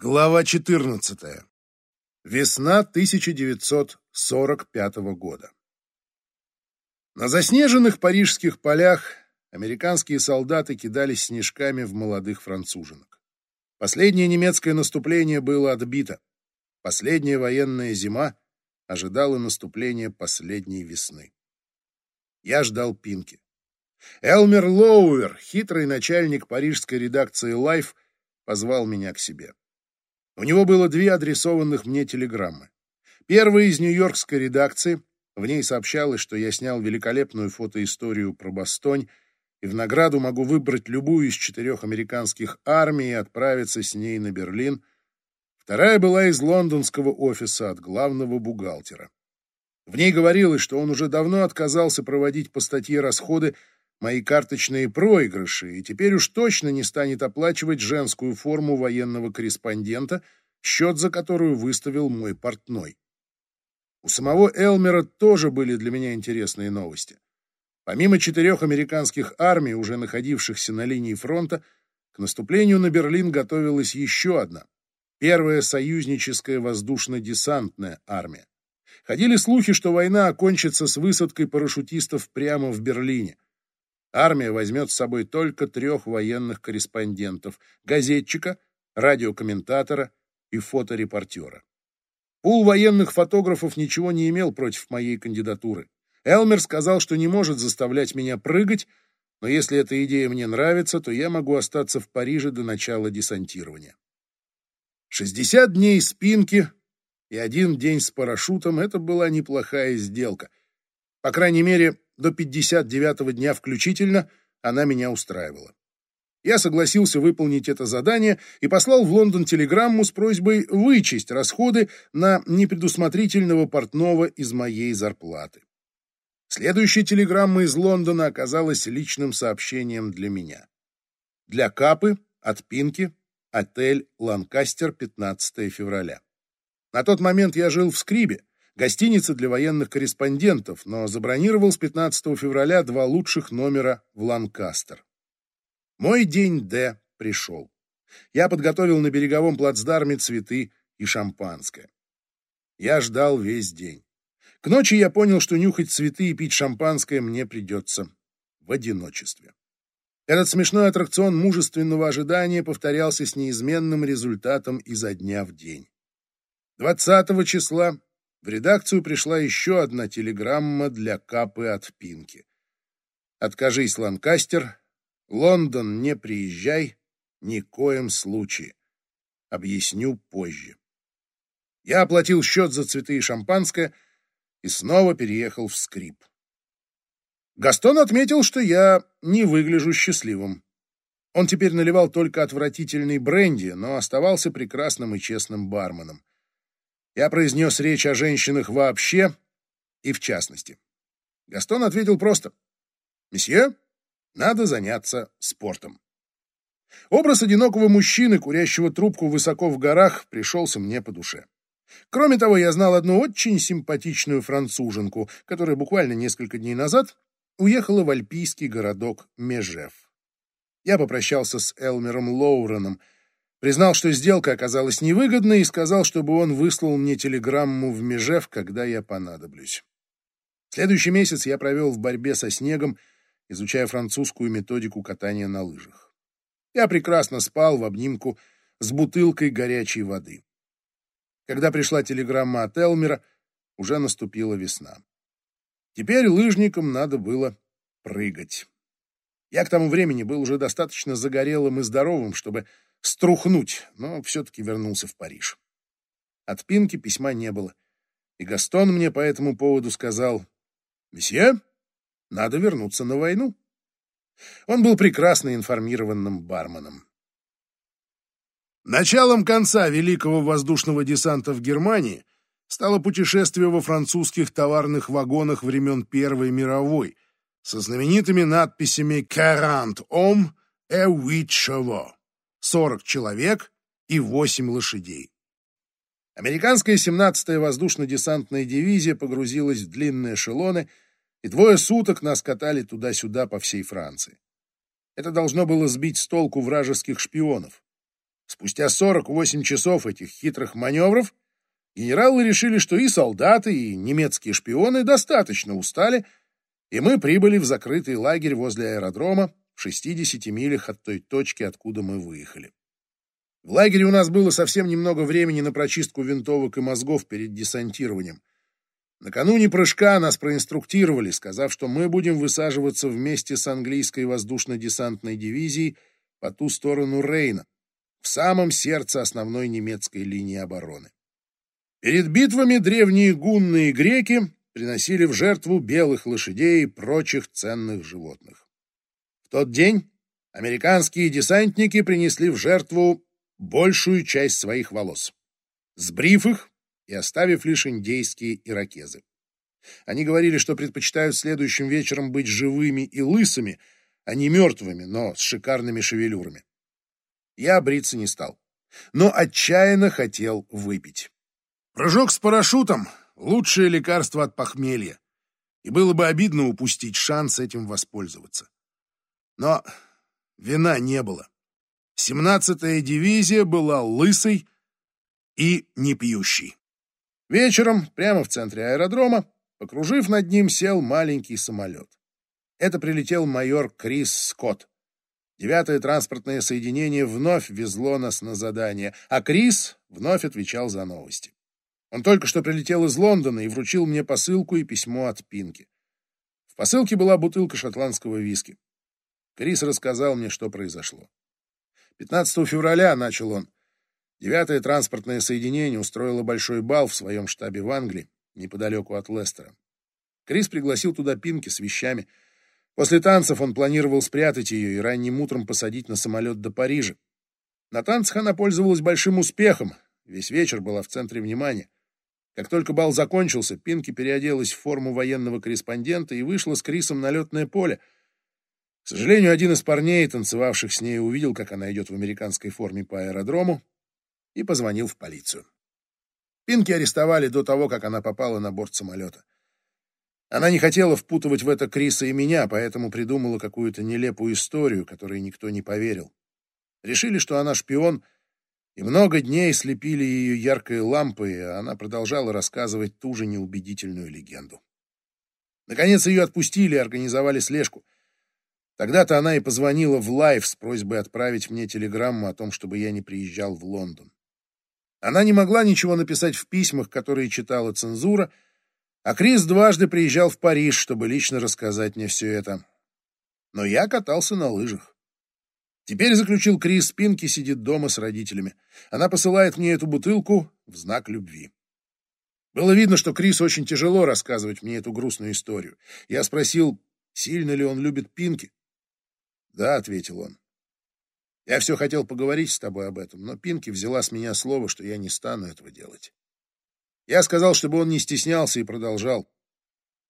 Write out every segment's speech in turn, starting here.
Глава 14. Весна 1945 года. На заснеженных парижских полях американские солдаты кидались снежками в молодых француженок. Последнее немецкое наступление было отбито. Последняя военная зима ожидала наступления последней весны. Я ждал Пинки. Элмер Лоуэр, хитрый начальник парижской редакции Life, позвал меня к себе. У него было две адресованных мне телеграммы. Первая из нью-йоркской редакции, в ней сообщалось, что я снял великолепную фотоисторию про Бастонь, и в награду могу выбрать любую из четырех американских армий и отправиться с ней на Берлин. Вторая была из лондонского офиса от главного бухгалтера. В ней говорилось, что он уже давно отказался проводить по статье расходы мои карточные проигрыши и теперь уж точно не станет оплачивать женскую форму военного корреспондента, счет за которую выставил мой портной. У самого Элмера тоже были для меня интересные новости. Помимо четырех американских армий, уже находившихся на линии фронта, к наступлению на Берлин готовилась еще одна — первая союзническая воздушно-десантная армия. Ходили слухи, что война окончится с высадкой парашютистов прямо в Берлине — Армия возьмет с собой только трех военных корреспондентов — газетчика, радиокомментатора и фоторепортера. Пул военных фотографов ничего не имел против моей кандидатуры. Элмер сказал, что не может заставлять меня прыгать, но если эта идея мне нравится, то я могу остаться в Париже до начала десантирования. 60 дней спинки и один день с парашютом — это была неплохая сделка. По крайней мере, до 59-го дня включительно она меня устраивала. Я согласился выполнить это задание и послал в Лондон телеграмму с просьбой вычесть расходы на непредусмотрительного портного из моей зарплаты. Следующая телеграмма из Лондона оказалась личным сообщением для меня. Для Капы от Пинки, отель «Ланкастер», 15 февраля. На тот момент я жил в Скрибе, гостиница для военных корреспондентов, но забронировал с 15 февраля два лучших номера в Ланкастер. Мой день Д пришел. Я подготовил на береговом плацдарме цветы и шампанское. Я ждал весь день. К ночи я понял, что нюхать цветы и пить шампанское мне придется в одиночестве. Этот смешной аттракцион мужественного ожидания повторялся с неизменным результатом изо дня в день. 20 числа в редакцию пришла еще одна телеграмма для Капы от Пинки. «Откажись, Ланкастер. Лондон, не приезжай. Ни коем случае. Объясню позже». Я оплатил счет за цветы и шампанское и снова переехал в скрип. Гастон отметил, что я не выгляжу счастливым. Он теперь наливал только отвратительный бренди, но оставался прекрасным и честным барменом. Я произнес речь о женщинах вообще и в частности. Гастон ответил просто. «Месье, надо заняться спортом». Образ одинокого мужчины, курящего трубку высоко в горах, пришелся мне по душе. Кроме того, я знал одну очень симпатичную француженку, которая буквально несколько дней назад уехала в альпийский городок Межев. Я попрощался с Элмером Лоуреном, Признал, что сделка оказалась невыгодной и сказал, чтобы он выслал мне телеграмму в Межев, когда я понадоблюсь. Следующий месяц я провел в борьбе со снегом, изучая французскую методику катания на лыжах. Я прекрасно спал в обнимку с бутылкой горячей воды. Когда пришла телеграмма от Элмера, уже наступила весна. Теперь лыжникам надо было прыгать. Я к тому времени был уже достаточно загорелым и здоровым, чтобы струхнуть, но все-таки вернулся в Париж. От Пинки письма не было, и Гастон мне по этому поводу сказал, «Месье, надо вернуться на войну». Он был прекрасно информированным барменом. Началом конца Великого воздушного десанта в Германии стало путешествие во французских товарных вагонах времен Первой мировой со знаменитыми надписями «Quarante hommes et huit chevaux» 40 человек и 8 лошадей. Американская 17-я воздушно-десантная дивизия погрузилась в длинные эшелоны, и двое суток нас катали туда-сюда по всей Франции. Это должно было сбить с толку вражеских шпионов. Спустя 48 часов этих хитрых маневров генералы решили, что и солдаты, и немецкие шпионы достаточно устали, и мы прибыли в закрытый лагерь возле аэродрома в 60 милях от той точки, откуда мы выехали. В лагере у нас было совсем немного времени на прочистку винтовок и мозгов перед десантированием. Накануне прыжка нас проинструктировали, сказав, что мы будем высаживаться вместе с английской воздушно-десантной дивизией по ту сторону Рейна, в самом сердце основной немецкой линии обороны. Перед битвами древние гунны и греки приносили в жертву белых лошадей и прочих ценных животных. Тот день американские десантники принесли в жертву большую часть своих волос, сбрив их и оставив лишь индейские иракезы. Они говорили, что предпочитают следующим вечером быть живыми и лысыми, а не мертвыми, но с шикарными шевелюрами. Я бриться не стал, но отчаянно хотел выпить. Прыжок с парашютом — лучшее лекарство от похмелья, и было бы обидно упустить шанс этим воспользоваться. Но вина не было. Семнадцатая дивизия была лысой и непьющей. Вечером, прямо в центре аэродрома, покружив над ним, сел маленький самолет. Это прилетел майор Крис Скотт. Девятое транспортное соединение вновь везло нас на задание, а Крис вновь отвечал за новости. Он только что прилетел из Лондона и вручил мне посылку и письмо от Пинки. В посылке была бутылка шотландского виски. Крис рассказал мне, что произошло. 15 февраля, начал он, Девятое транспортное соединение устроило большой бал в своем штабе в Англии, неподалеку от Лестера. Крис пригласил туда Пинки с вещами. После танцев он планировал спрятать ее и ранним утром посадить на самолет до Парижа. На танцах она пользовалась большим успехом, весь вечер была в центре внимания. Как только бал закончился, Пинки переоделась в форму военного корреспондента и вышла с Крисом на летное поле. К сожалению, один из парней, танцевавших с ней, увидел, как она идет в американской форме по аэродрому, и позвонил в полицию. Пинки арестовали до того, как она попала на борт самолета. Она не хотела впутывать в это Криса и меня, поэтому придумала какую-то нелепую историю, которой никто не поверил. Решили, что она шпион, и много дней слепили ее яркой лампой, и она продолжала рассказывать ту же неубедительную легенду. Наконец ее отпустили и организовали слежку. Тогда-то она и позвонила в «Лайф» с просьбой отправить мне телеграмму о том, чтобы я не приезжал в Лондон. Она не могла ничего написать в письмах, которые читала цензура, а Крис дважды приезжал в Париж, чтобы лично рассказать мне все это. Но я катался на лыжах. Теперь, заключил Крис, Пинки сидит дома с родителями. Она посылает мне эту бутылку в знак любви. Было видно, что Крис очень тяжело рассказывать мне эту грустную историю. Я спросил, сильно ли он любит Пинки. «Да», — ответил он. Я все хотел поговорить с тобой об этом, но Пинки взяла с меня слово, что я не стану этого делать. Я сказал, чтобы он не стеснялся и продолжал.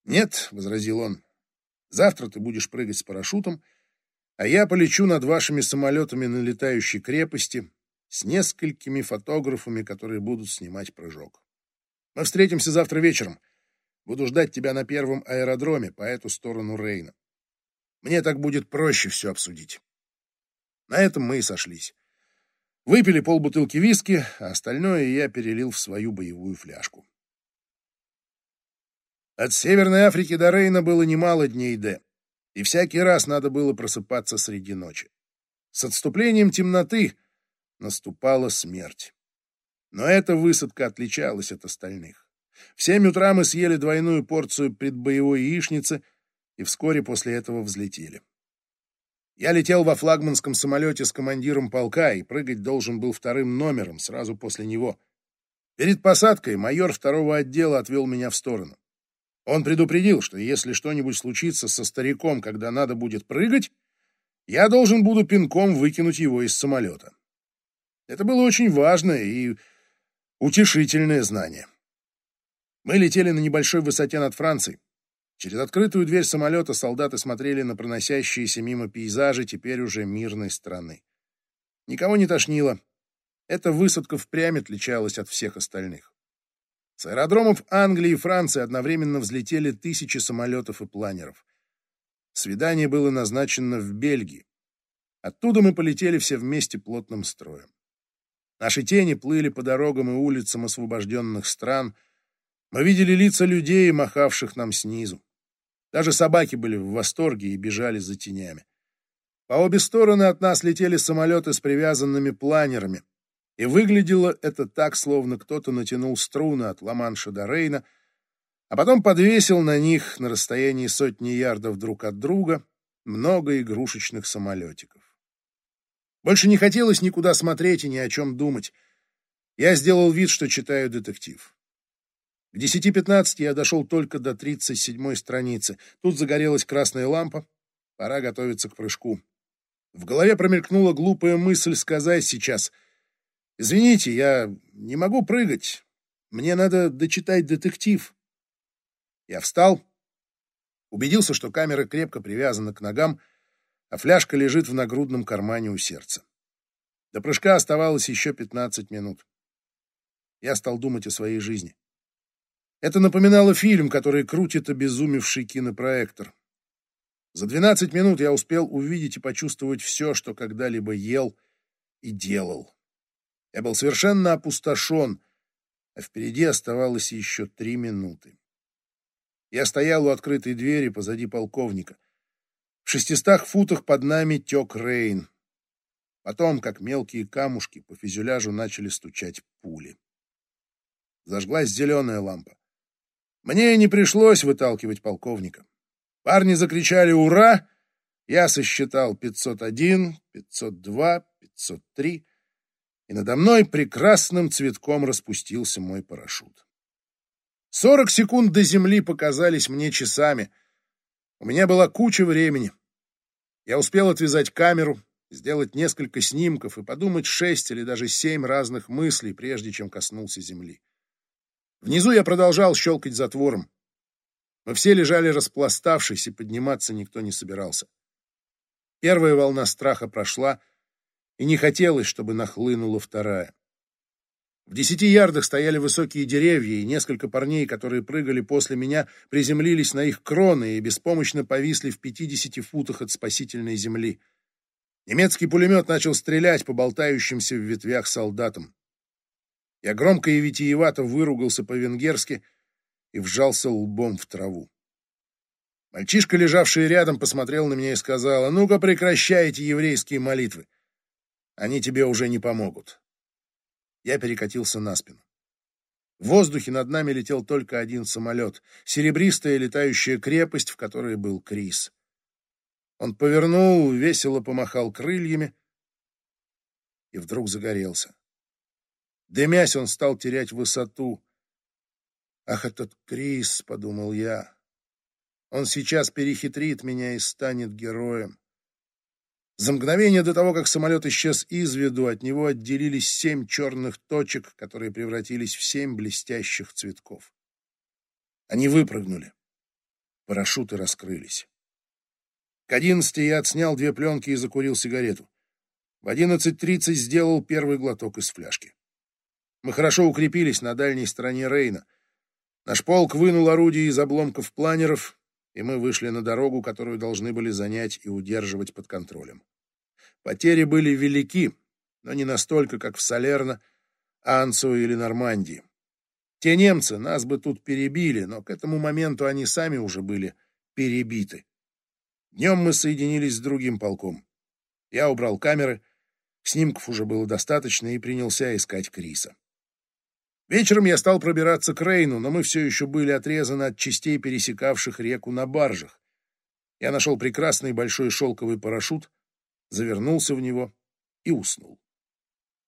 «Нет», — возразил он, — «завтра ты будешь прыгать с парашютом, а я полечу над вашими самолетами на летающей крепости с несколькими фотографами, которые будут снимать прыжок. Мы встретимся завтра вечером. Буду ждать тебя на первом аэродроме по эту сторону Рейна. Мне так будет проще все обсудить». На этом мы и сошлись. Выпили полбутылки виски, а остальное я перелил в свою боевую фляжку. От Северной Африки до Рейна было немало дней Д, и всякий раз надо было просыпаться среди ночи. С отступлением темноты наступала смерть. Но эта высадка отличалась от остальных. В семь утра мы съели двойную порцию предбоевой яичницы и вскоре после этого взлетели. Я летел во флагманском самолете с командиром полка и прыгать должен был вторым номером сразу после него. Перед посадкой майор второго отдела отвел меня в сторону. Он предупредил, что если что-нибудь случится со стариком, когда надо будет прыгать, я должен буду пинком выкинуть его из самолета. Это было очень важное и утешительное знание. Мы летели на небольшой высоте над Францией. Через открытую дверь самолета солдаты смотрели на проносящиеся мимо пейзажи теперь уже мирной страны. Никого не тошнило. Эта высадка впрямь отличалась от всех остальных. С аэродромов Англии и Франции одновременно взлетели тысячи самолетов и планеров. Свидание было назначено в Бельгии. Оттуда мы полетели все вместе плотным строем. Наши тени плыли по дорогам и улицам освобожденных стран. Мы видели лица людей, махавших нам снизу. Даже собаки были в восторге и бежали за тенями. По обе стороны от нас летели самолеты с привязанными планерами, и выглядело это так, словно кто-то натянул струны от Ла-Манша до Рейна, а потом подвесил на них на расстоянии сотни ярдов друг от друга много игрушечных самолетиков. Больше не хотелось никуда смотреть и ни о чем думать. Я сделал вид, что читаю детектив. К 10.15 я дошел только до 37-й страницы. Тут загорелась красная лампа. Пора готовиться к прыжку. В голове промелькнула глупая мысль сказать сейчас. «Извините, я не могу прыгать. Мне надо дочитать детектив». Я встал, убедился, что камера крепко привязана к ногам, а фляжка лежит в нагрудном кармане у сердца. До прыжка оставалось еще 15 минут. Я стал думать о своей жизни. Это напоминало фильм, который крутит обезумевший кинопроектор. За 12 минут я успел увидеть и почувствовать все, что когда-либо ел и делал. Я был совершенно опустошен, а впереди оставалось еще три минуты. Я стоял у открытой двери позади полковника. В шестистах футах под нами тек Рейн. Потом, как мелкие камушки, по фюзеляжу начали стучать пули. Зажглась зеленая лампа. Мне не пришлось выталкивать полковника. Парни закричали «Ура!» Я сосчитал 501, 502, 503, и надо мной прекрасным цветком распустился мой парашют. Сорок секунд до земли показались мне часами. У меня была куча времени. Я успел отвязать камеру, сделать несколько снимков и подумать шесть или даже семь разных мыслей, прежде чем коснулся земли. Внизу я продолжал щелкать затвором. Мы все лежали распластавшись, и подниматься никто не собирался. Первая волна страха прошла, и не хотелось, чтобы нахлынула вторая. В десяти ярдах стояли высокие деревья, и несколько парней, которые прыгали после меня, приземлились на их кроны и беспомощно повисли в пятидесяти футах от спасительной земли. Немецкий пулемет начал стрелять по болтающимся в ветвях солдатам. Я громко и витиевато выругался по-венгерски и вжался лбом в траву. Мальчишка, лежавший рядом, посмотрел на меня и сказал, «А ну-ка прекращай эти еврейские молитвы. Они тебе уже не помогут». Я перекатился на спину. В воздухе над нами летел только один самолет, серебристая летающая крепость, в которой был Крис. Он повернул, весело помахал крыльями и вдруг загорелся. Дымясь, он стал терять высоту. «Ах, этот Крис!» — подумал я. «Он сейчас перехитрит меня и станет героем». За мгновение до того, как самолет исчез из виду, от него отделились семь черных точек, которые превратились в семь блестящих цветков. Они выпрыгнули. Парашюты раскрылись. К одиннадцати я отснял две пленки и закурил сигарету. В одиннадцать тридцать сделал первый глоток из фляжки. Мы хорошо укрепились на дальней стороне Рейна. Наш полк вынул орудие из обломков планеров, и мы вышли на дорогу, которую должны были занять и удерживать под контролем. Потери были велики, но не настолько, как в Салерно, Ансу или Нормандии. Те немцы нас бы тут перебили, но к этому моменту они сами уже были перебиты. Днем мы соединились с другим полком. Я убрал камеры, снимков уже было достаточно и принялся искать Криса. Вечером я стал пробираться к Рейну, но мы все еще были отрезаны от частей, пересекавших реку на баржах. Я нашел прекрасный большой шелковый парашют, завернулся в него и уснул.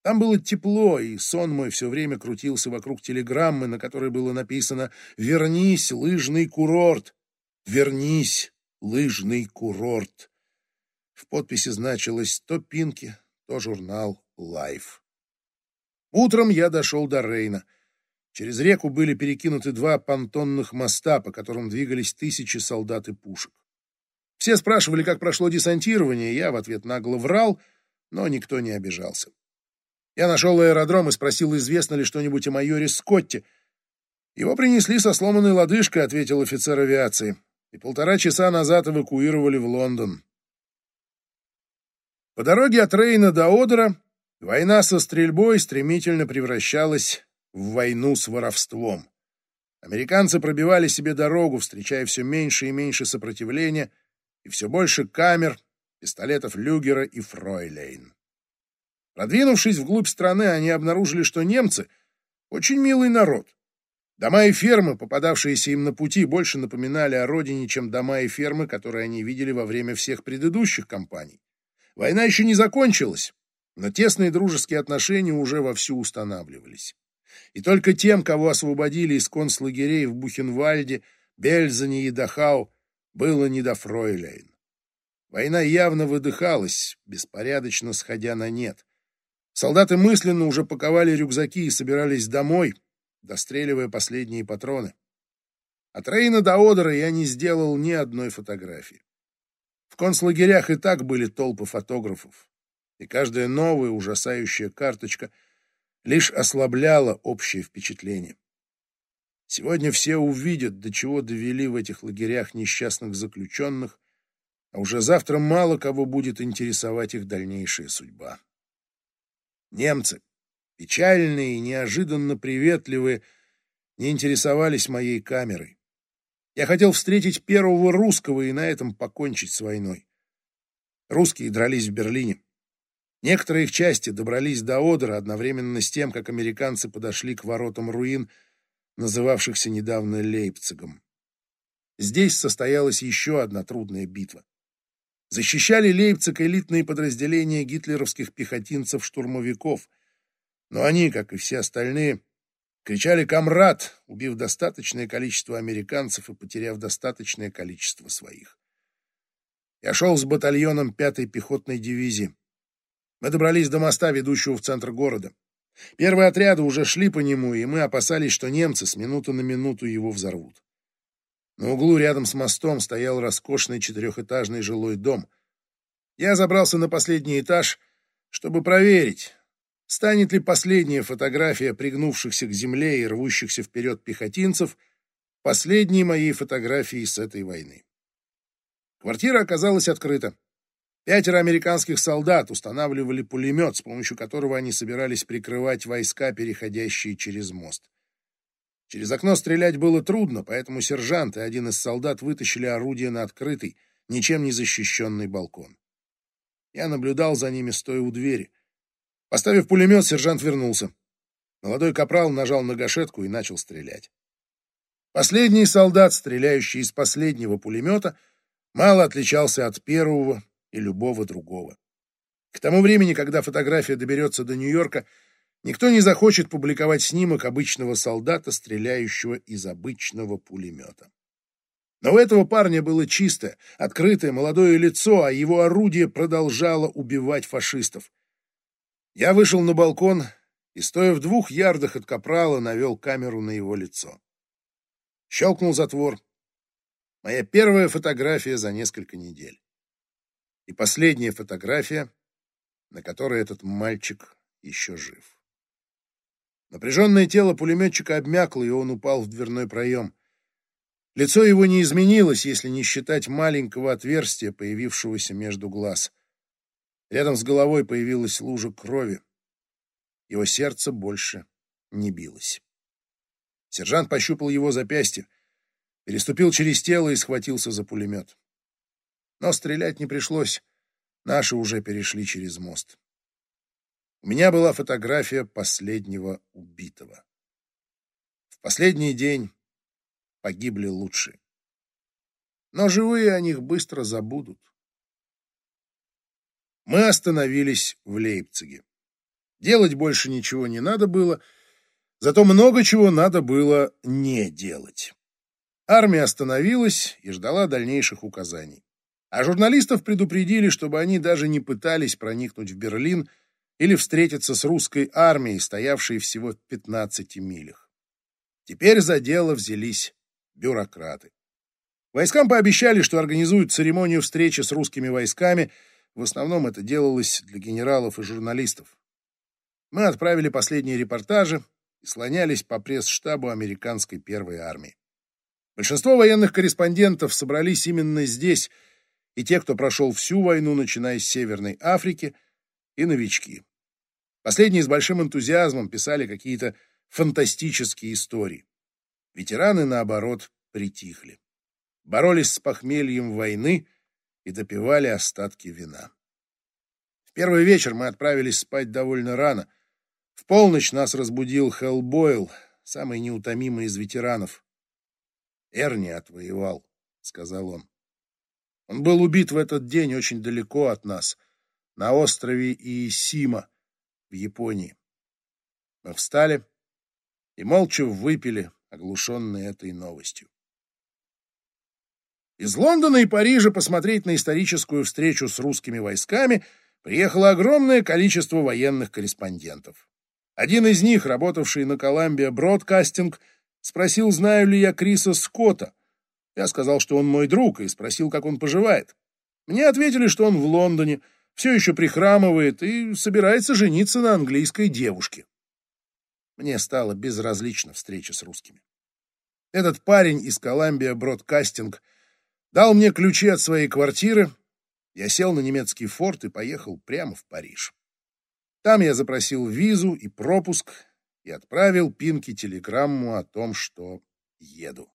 Там было тепло, и сон мой все время крутился вокруг телеграммы, на которой было написано «Вернись, лыжный курорт! Вернись, лыжный курорт!» В подписи значилось то Пинки, то журнал «Лайф». Утром я дошел до Рейна. Через реку были перекинуты два понтонных моста, по которым двигались тысячи солдат и пушек. Все спрашивали, как прошло десантирование, я в ответ нагло врал, но никто не обижался. Я нашел аэродром и спросил, известно ли что-нибудь о майоре Скотте. Его принесли со сломанной лодыжкой, ответил офицер авиации, и полтора часа назад эвакуировали в Лондон. По дороге от Рейна до Одера Война со стрельбой стремительно превращалась в войну с воровством. Американцы пробивали себе дорогу, встречая все меньше и меньше сопротивления и все больше камер, пистолетов Люгера и Фройлейн. Продвинувшись вглубь страны, они обнаружили, что немцы — очень милый народ. Дома и фермы, попадавшиеся им на пути, больше напоминали о родине, чем дома и фермы, которые они видели во время всех предыдущих кампаний. Война еще не закончилась, но тесные дружеские отношения уже вовсю устанавливались. И только тем, кого освободили из концлагерей в Бухенвальде, Бельзене и Дахау, было не до Фройляйн. Война явно выдыхалась, беспорядочно сходя на нет. Солдаты мысленно уже паковали рюкзаки и собирались домой, достреливая последние патроны. От Рейна до Одера я не сделал ни одной фотографии. В концлагерях и так были толпы фотографов, и каждая новая ужасающая карточка лишь ослабляла общее впечатление. Сегодня все увидят, до чего довели в этих лагерях несчастных заключенных, а уже завтра мало кого будет интересовать их дальнейшая судьба. Немцы, печальные и неожиданно приветливые, не интересовались моей камерой. Я хотел встретить первого русского и на этом покончить с войной. Русские дрались в Берлине. Некоторые их части добрались до Одера одновременно с тем, как американцы подошли к воротам руин, называвшихся недавно Лейпцигом. Здесь состоялась еще одна трудная битва. Защищали Лейпциг элитные подразделения гитлеровских пехотинцев-штурмовиков — но они, как и все остальные, кричали «Камрад!», убив достаточное количество американцев и потеряв достаточное количество своих. Я шел с батальоном 5-й пехотной дивизии. Мы добрались до моста, ведущего в центр города. Первые отряды уже шли по нему, и мы опасались, что немцы с минуты на минуту его взорвут. На углу рядом с мостом стоял роскошный четырехэтажный жилой дом. Я забрался на последний этаж, чтобы проверить, станет ли последняя фотография пригнувшихся к земле и рвущихся вперед пехотинцев последней моей фотографией с этой войны. Квартира оказалась открыта. Пятеро американских солдат устанавливали пулемет, с помощью которого они собирались прикрывать войска, переходящие через мост. Через окно стрелять было трудно, поэтому сержант и один из солдат вытащили орудие на открытый, ничем не защищенный балкон. Я наблюдал за ними, стоя у двери — Поставив пулемет, сержант вернулся. Молодой капрал нажал на гашетку и начал стрелять. Последний солдат, стреляющий из последнего пулемета, мало отличался от первого и любого другого. К тому времени, когда фотография доберется до Нью-Йорка, никто не захочет публиковать снимок обычного солдата, стреляющего из обычного пулемета. Но у этого парня было чистое, открытое молодое лицо, а его орудие продолжало убивать фашистов. Я вышел на балкон и, стоя в двух ярдах от капрала, навел камеру на его лицо. Щелкнул затвор. Моя первая фотография за несколько недель. И последняя фотография, на которой этот мальчик еще жив. Напряженное тело пулеметчика обмякло, и он упал в дверной проем. Лицо его не изменилось, если не считать маленького отверстия, появившегося между глаз. Рядом с головой появилась лужа крови. Его сердце больше не билось. Сержант пощупал его запястье, переступил через тело и схватился за пулемет. Но стрелять не пришлось. Наши уже перешли через мост. У меня была фотография последнего убитого. В последний день погибли лучшие. Но живые о них быстро забудут мы остановились в Лейпциге. Делать больше ничего не надо было, зато много чего надо было не делать. Армия остановилась и ждала дальнейших указаний. А журналистов предупредили, чтобы они даже не пытались проникнуть в Берлин или встретиться с русской армией, стоявшей всего в 15 милях. Теперь за дело взялись бюрократы. Войскам пообещали, что организуют церемонию встречи с русскими войсками – в основном это делалось для генералов и журналистов. Мы отправили последние репортажи и слонялись по пресс-штабу американской первой армии. Большинство военных корреспондентов собрались именно здесь, и те, кто прошел всю войну, начиная с Северной Африки, и новички. Последние с большим энтузиазмом писали какие-то фантастические истории. Ветераны, наоборот, притихли. Боролись с похмельем войны и допивали остатки вина. В первый вечер мы отправились спать довольно рано. В полночь нас разбудил Хеллбойл, самый неутомимый из ветеранов. «Эрни отвоевал», — сказал он. Он был убит в этот день очень далеко от нас, на острове Иисима в Японии. Мы встали и молча выпили, оглушенные этой новостью. Из Лондона и Парижа посмотреть на историческую встречу с русскими войсками приехало огромное количество военных корреспондентов. Один из них, работавший на Columbia Broadcasting, спросил, знаю ли я Криса Скотта. Я сказал, что он мой друг, и спросил, как он поживает. Мне ответили, что он в Лондоне, все еще прихрамывает и собирается жениться на английской девушке. Мне стало безразлична встреча с русскими. Этот парень из Columbia Broadcasting дал мне ключи от своей квартиры, я сел на немецкий форт и поехал прямо в Париж. Там я запросил визу и пропуск и отправил Пинке телеграмму о том, что еду.